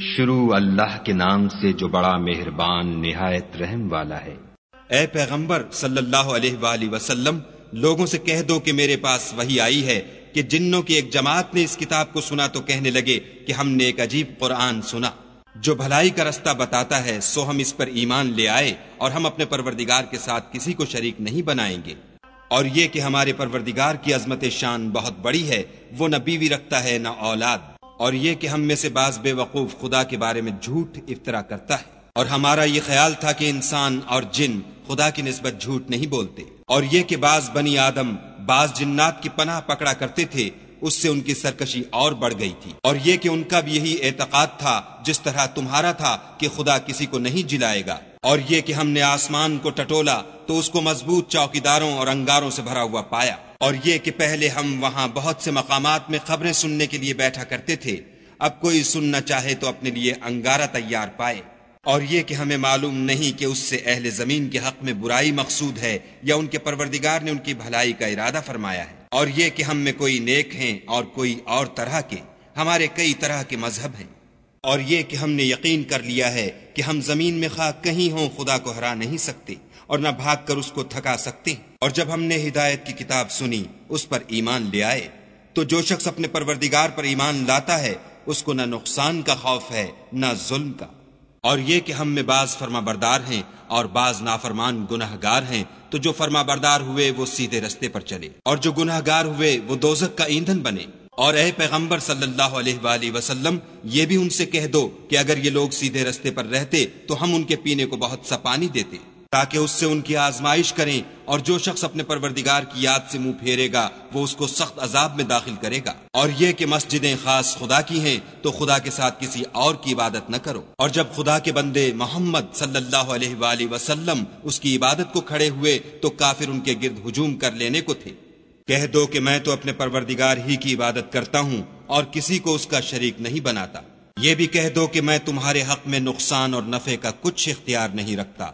شروع اللہ کے نام سے جو بڑا مہربان، نہایت رحم والا ہے۔ اے پیغمبر، صلی اللہ علیہ وآلہ وسلم، لوگوں سے کہہ دو کہ میرے پاس وہی آئی ہے کہ جنوں کی ایک جماعت نے اس کتاب کو سنا تو کہنے لگے کہ ہم نے ایک عجیب قرآن سنا۔ جو بھلائی کا رستہ بتاتا ہے، سو ہم اس پر ایمان لے آئے اور ہم اپنے پروردگار کے ساتھ کسی کو شریک نہیں بنائیں گے۔ اور یہ کہ ہمارے پروردگار کی عظمت شان بہت بڑی ہے، وہ نہ بیوی رکھتا ہے، نہ اولاد۔ اور یہ کہ ہم میں سے بعض بے وقوف خدا کے بارے میں جھوٹ افطرا کرتا ہے۔ اور ہمارا یہ خیال تھا کہ انسان اور جن خدا کی نسبت جھوٹ نہیں بولتے۔ اور یہ کہ بعض بنی آدم بعض جنات کی پناہ پکڑا کرتے تھے، اس سے ان کی سرکشی اور بڑھ گئی تھی۔ اور یہ کہ ان کا بھی یہی اعتقاد تھا، جس طرح تمہارا تھا، کہ خدا کسی کو نہیں جلائے گا۔ اور یہ کہ ہم نے آسمان کو ٹٹولا تو اس کو مضبوط چوکیداروں اور انگاروں سے بھرا ہوا پایا۔ اور یہ کہ پہلے ہم وہاں بہت سے مقامات میں خبریں سننے کے لیے بیٹھا کرتے تھے، اب کوئی سننا چاہے تو اپنے لیے انگارہ تیار پائے۔ اور یہ کہ ہمیں معلوم نہیں کہ اس سے اہل زمین کے حق میں برائی مقصود ہے یا ان کے پروردگار نے ان کی بھلائی کا ارادہ فرمایا ہے۔ اور یہ کہ ہم میں کوئی نیک ہیں اور کوئی اور طرح کے، ہمارے کئی طرح کے مذہب ہیں۔ اور یہ کہ ہم نے یقین کر لیا ہے کہ ہم زمین میں خواہ کہیں ہوں، خدا کو ہرا نہیں سکتے اور نہ بھاگ کر اس کو تھکا سکتے۔ اور جب ہم نے ہدایت کی کتاب سنی، اس پر ایمان لے آئے، تو جو شخص اپنے پروردگار پر ایمان لاتا ہے، اس کو نہ نقصان کا خوف ہے، نہ ظلم کا۔ اور یہ کہ ہم میں بعض فرما بردار ہیں اور بعض نافرمان گناہ گار ہیں، تو جو فرما بردار ہوئے، وہ سیدھے رستے پر چلے۔ اور جو گناہ گار ہوئے، وہ دوزک کا ایندھن بنے۔ اور اے پیغمبر صلی اللہ علیہ وآلہ وسلم، یہ بھی ان سے کہہ دو کہ اگر یہ لوگ سیدھے رستے پر رہتے تو ہم ان کے پینے کو بہت سا پانی دیتے، تاکہ اس سے ان کی آزمائش کریں اور جو شخص اپنے پروردگار کی یاد سے منہ پھیرے گا، وہ اس کو سخت عذاب میں داخل کرے گا۔ اور یہ کہ مسجدیں خاص خدا کی ہیں تو خدا کے ساتھ کسی اور کی عبادت نہ کرو۔ اور جب خدا کے بندے محمد صلی اللہ علیہ وآلہ وسلم اس کی عبادت کو کھڑے ہوئے تو کافر ان کے گرد ہجوم کر لینے کو تھے۔ کہہ دو کہ میں تو اپنے پروردگار ہی کی عبادت کرتا ہوں اور کسی کو اس کا شریک نہیں بناتا۔ یہ بھی کہہ دو کہ میں تمہارے حق میں نقصان اور نفع کا کچھ اختیار نہیں رکھتا۔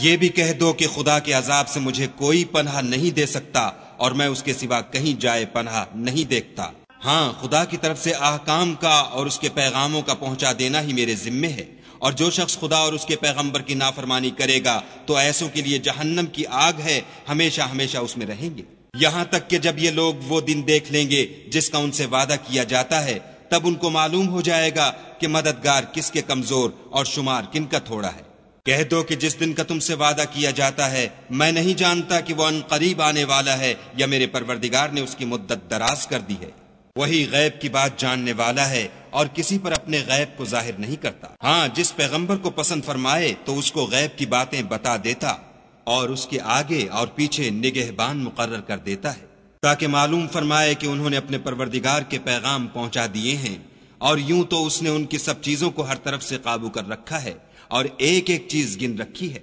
یہ بھی کہہ دو کہ خدا کے عذاب سے مجھے کوئی پناہ نہیں دے سکتا اور میں اس کے سوا کہیں جائے پناہ نہیں دیکھتا۔ ہاں خدا کی طرف سے احکام کا اور اس کے پیغاموں کا پہنچا دینا ہی میرے ذمے ہے۔ اور جو شخص خدا اور اس کے پیغمبر کی نافرمانی کرے گا تو ایسوں کے لیے جہنم کی آگ ہے، ہمیشہ ہمیشہ اس میں رہیں گے۔ یہاں تک کہ جب یہ لوگ وہ دن دیکھ لیں گے جس کا ان سے وعدہ کیا جاتا ہے، تب ان کو معلوم ہو جائے گا کہ مددگار کس کے کمزور اور شمار کن کا تھوڑا ہے۔ کہہ دو کہ جس دن کا تم سے وعدہ کیا جاتا ہے، میں نہیں جانتا کہ وہ ان قریب آنے والا ہے یا میرے پروردگار نے اس کی مدت دراز کر دی ہے۔ وہی غیب کی بات جاننے والا ہے اور کسی پر اپنے غیب کو ظاہر نہیں کرتا۔ ہاں جس پیغمبر کو پسند فرمائے تو اس کو غیب کی باتیں بتا دیتا۔ اور اس کے آگے اور پیچھے نگہبان مقرر کر دیتا ہے، تاکہ معلوم فرمائے کہ انہوں نے اپنے پروردگار کے پیغام پہنچا دیے ہیں، اور یوں تو اس نے ان کی سب چیزوں کو ہر طرف سے قابو کر رکھا ہے، اور ایک ایک چیز گن رکھی ہے۔